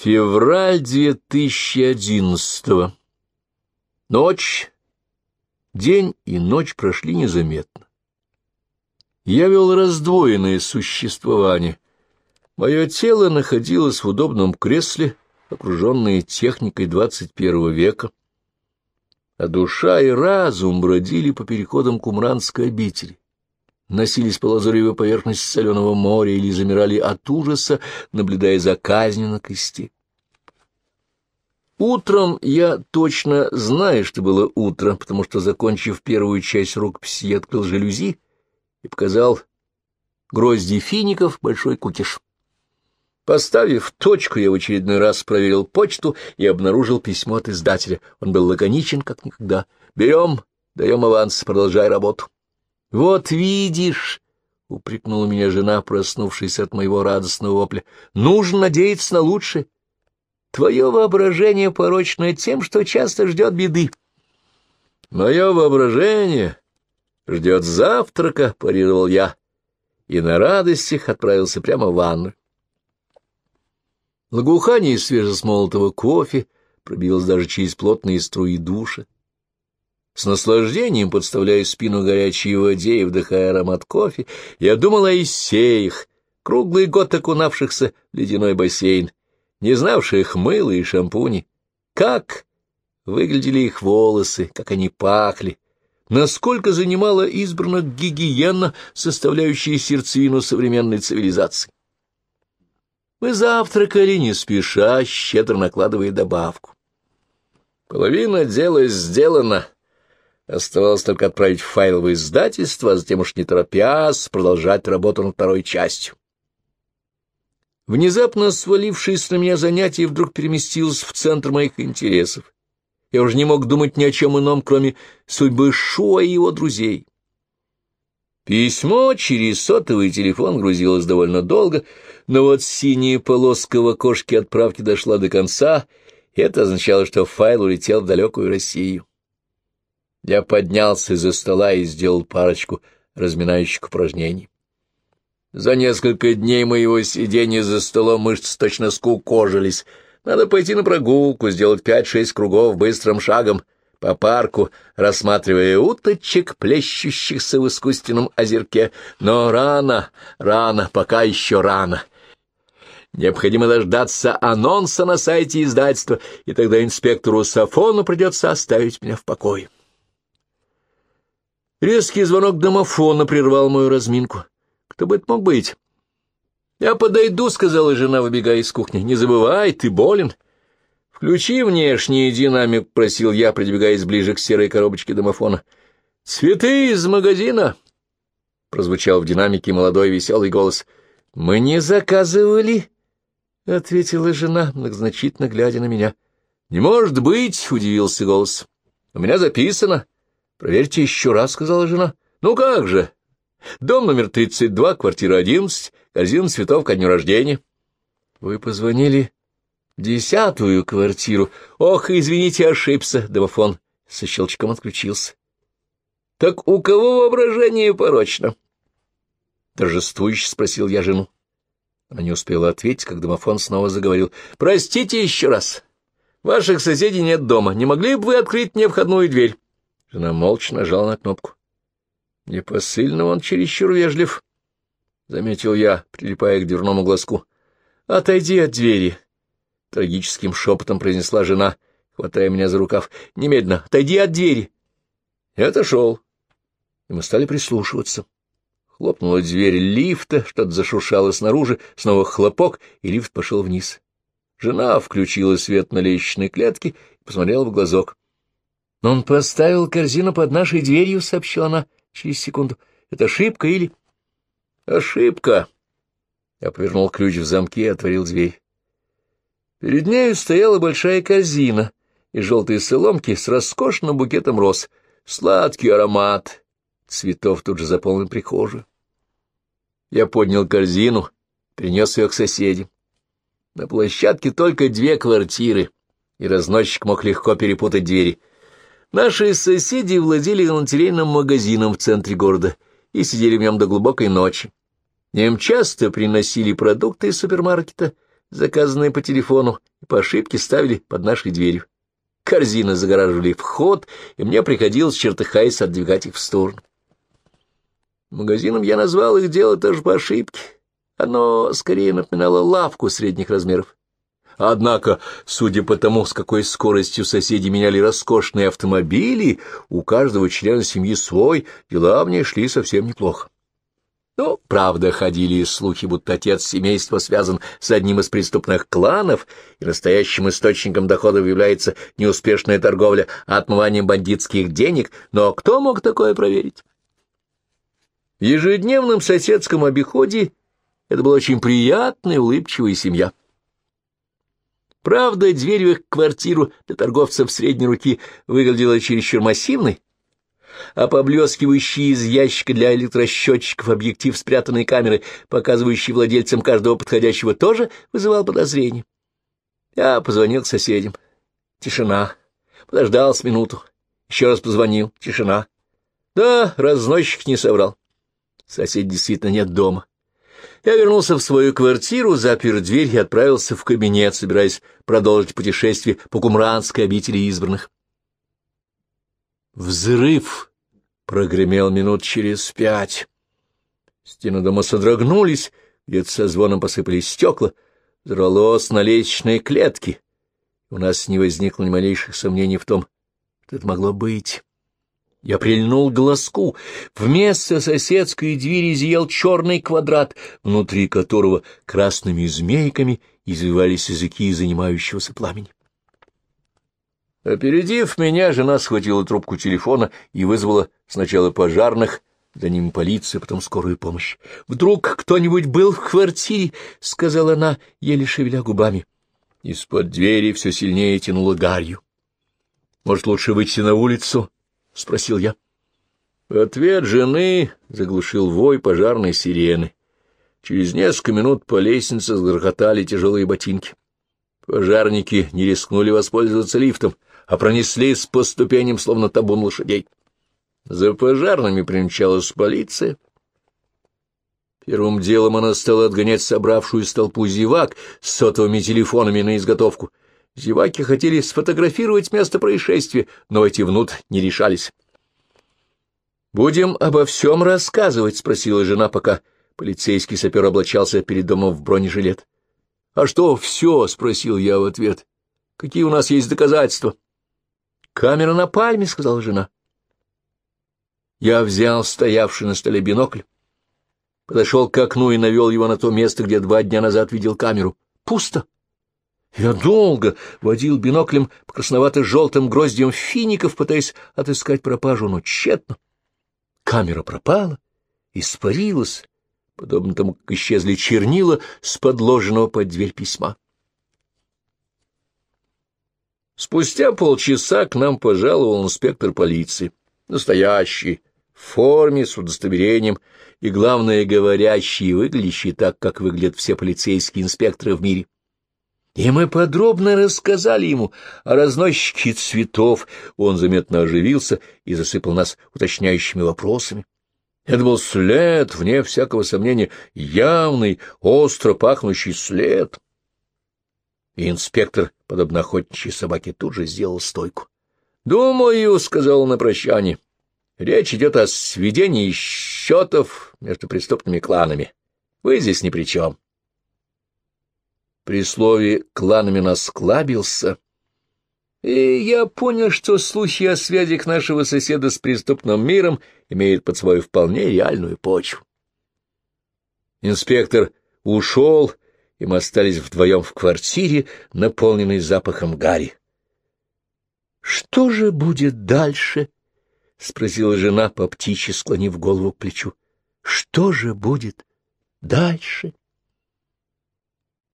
Февраль 2011 Ночь. День и ночь прошли незаметно. Я вел раздвоенное существование. Мое тело находилось в удобном кресле, окруженное техникой первого века, а душа и разум бродили по переходам Кумранской обители носились по лазуревой поверхности соленого моря или замирали от ужаса, наблюдая за казнью на кости. Утром я точно знаю, что было утро, потому что, закончив первую часть рукописи, я открыл жалюзи и показал грозди фиников большой кукиш. Поставив точку, я в очередной раз проверил почту и обнаружил письмо от издателя. Он был лаконичен, как никогда. «Берем, даем аванс, продолжай работу». — Вот видишь, — упрекнула меня жена, проснувшись от моего радостного вопля, — нужно надеяться на лучшее. Твое воображение порочно тем, что часто ждет беды. — Мое воображение ждет завтрака, — парировал я, и на радостях отправился прямо в ванну. Лагухание свежесмолотого кофе пробилось даже через плотные струи душа. С наслаждением подставляя спину горячей воде и вдыхая аромат кофе, я думал о Исеях, круглый год окунавшихся в ледяной бассейн, не знавших мыла и шампуни. Как выглядели их волосы, как они пахли, насколько занимала избранных гигиена, составляющая сердцевину современной цивилизации. Мы завтракали не спеша, щедро накладывая добавку. Половина дела сделана, Оставалось только отправить файл в издательство, а затем уж не торопясь продолжать работу над второй частью. Внезапно свалившееся на меня занятие вдруг переместилось в центр моих интересов. Я уже не мог думать ни о чем ином, кроме судьбы Шуа и его друзей. Письмо через сотовый телефон грузилось довольно долго, но вот синяя полоска в окошке отправки дошла до конца, это означало, что файл улетел в далекую Россию. Я поднялся из-за стола и сделал парочку разминающих упражнений. За несколько дней моего сидения за столом мышцы точно скукожились. Надо пойти на прогулку, сделать пять-шесть кругов быстрым шагом по парку, рассматривая уточек, плещущихся в искусственном озерке. Но рано, рано, пока еще рано. Необходимо дождаться анонса на сайте издательства, и тогда инспектору Сафону придется оставить меня в покое. Резкий звонок домофона прервал мою разминку. Кто бы это мог быть? «Я подойду», — сказала жена, выбегая из кухни. «Не забывай, ты болен». «Включи внешний динамик», — просил я, придвигаясь ближе к серой коробочке домофона. «Цветы из магазина», — прозвучал в динамике молодой веселый голос. «Мы не заказывали», — ответила жена, многозначительно глядя на меня. «Не может быть», — удивился голос. «У меня записано». — Проверьте еще раз, — сказала жена. — Ну как же? Дом номер 32, квартира 11, корзина цветов ко дню рождения. — Вы позвонили в десятую квартиру. Ох, извините, ошибся. Домофон со щелчком отключился. — Так у кого воображение порочно? — торжествующе спросил я жену. Она не успела ответить, как домофон снова заговорил. — Простите еще раз. Ваших соседей нет дома. Не могли бы вы открыть мне входную дверь? Жена молча нажала на кнопку. Не посыльно он чересчур вежлив, — заметил я, прилипая к дверному глазку. — Отойди от двери, — трагическим шепотом произнесла жена, хватая меня за рукав. — Немедленно, отойди от двери. Я отошел, и мы стали прислушиваться. Хлопнула дверь лифта, что-то зашуршало снаружи, снова хлопок, и лифт пошел вниз. Жена включила свет на лестничной клетке и посмотрела в глазок. Но он поставил корзину под нашей дверью, — сообщила она через секунду. — Это ошибка или... — Ошибка. Я повернул ключ в замке и отворил дверь. Перед нею стояла большая корзина и желтые соломки с роскошным букетом роз. Сладкий аромат. Цветов тут же заполнил прихожую. Я поднял корзину, принес ее к соседям. На площадке только две квартиры, и разносчик мог легко перепутать двери. Наши соседи владели галантерейным магазином в центре города и сидели в нем до глубокой ночи. Им часто приносили продукты из супермаркета, заказанные по телефону, и по ошибке ставили под нашей дверью. Корзины загораживали вход, и мне приходилось, чертыхаясь, отдвигать их в сторону. Магазином я назвал их дело тоже по ошибке. Оно скорее напоминало лавку средних размеров. Однако, судя по тому, с какой скоростью соседи меняли роскошные автомобили, у каждого члена семьи свой, дела в ней шли совсем неплохо. Но, правда, ходили слухи, будто отец семейства связан с одним из преступных кланов, и настоящим источником доходов является неуспешная торговля отмыванием бандитских денег, но кто мог такое проверить? В ежедневном соседском обиходе это была очень приятная, улыбчивая семья. Правда, дверь в их квартиру для торговцев средней руки выглядела чересчур массивной, а поблескивающий из ящика для электросчетчиков объектив спрятанной камеры, показывающий владельцам каждого подходящего, тоже вызывал подозрение. Я позвонил соседям. Тишина. Подождал с минуту. Еще раз позвонил. Тишина. Да, разносчик не соврал. Сосед действительно нет дома. Я вернулся в свою квартиру, запер дверь и отправился в кабинет, собираясь продолжить путешествие по кумранской обители избранных. Взрыв прогремел минут через пять. Стены дома содрогнулись, где-то со звоном посыпались стекла, взорвалось на лестничной клетке. У нас не возникло ни малейших сомнений в том, что это могло быть. Я прильнул к глазку. Вместо соседской двери зиял черный квадрат, внутри которого красными змейками извивались языки занимающегося пламени. Опередив меня, жена схватила трубку телефона и вызвала сначала пожарных, за ним полицию, потом скорую помощь. «Вдруг кто-нибудь был в квартире?» — сказала она, еле шевеля губами. Из-под двери все сильнее тянуло гарью. «Может, лучше выйти на улицу?» — спросил я. ответ жены заглушил вой пожарной сирены. Через несколько минут по лестнице сгрохотали тяжелые ботинки. Пожарники не рискнули воспользоваться лифтом, а пронеслись по ступеням, словно табун лошадей. За пожарными примчалась полиция. Первым делом она стала отгонять собравшую толпу зевак с сотовыми телефонами на изготовку — Зеваки хотели сфотографировать место происшествия, но эти внутрь не решались. «Будем обо всем рассказывать?» — спросила жена, пока полицейский сапер облачался перед домом в бронежилет. «А что все?» — спросил я в ответ. «Какие у нас есть доказательства?» «Камера на пальме», — сказала жена. Я взял стоявший на столе бинокль, подошел к окну и навел его на то место, где два дня назад видел камеру. Пусто. Я долго водил биноклем по красновато-желтым гроздьям фиников, пытаясь отыскать пропажу, но тщетно. Камера пропала, испарилась, подобно тому, как исчезли чернила с подложенного под дверь письма. Спустя полчаса к нам пожаловал инспектор полиции, настоящий, в форме, с удостоверением, и, главное, говорящий и выглядящий так, как выглядят все полицейские инспекторы в мире. И мы подробно рассказали ему о разносчике цветов. Он заметно оживился и засыпал нас уточняющими вопросами. Это был след, вне всякого сомнения, явный, остро пахнущий след. И инспектор, подобно охотничьей собаке, тут же сделал стойку. — Думаю, — сказал на прощание, — речь идет о сведении счетов между преступными кланами. Вы здесь ни при чем. При слове «кланами» насклабился, и я понял, что слухи о связях нашего соседа с преступным миром имеют под свою вполне реальную почву. Инспектор ушел, и мы остались вдвоем в квартире, наполненной запахом гари. — Что же будет дальше? — спросила жена, по птичьи склонив голову к плечу. — Что же будет дальше?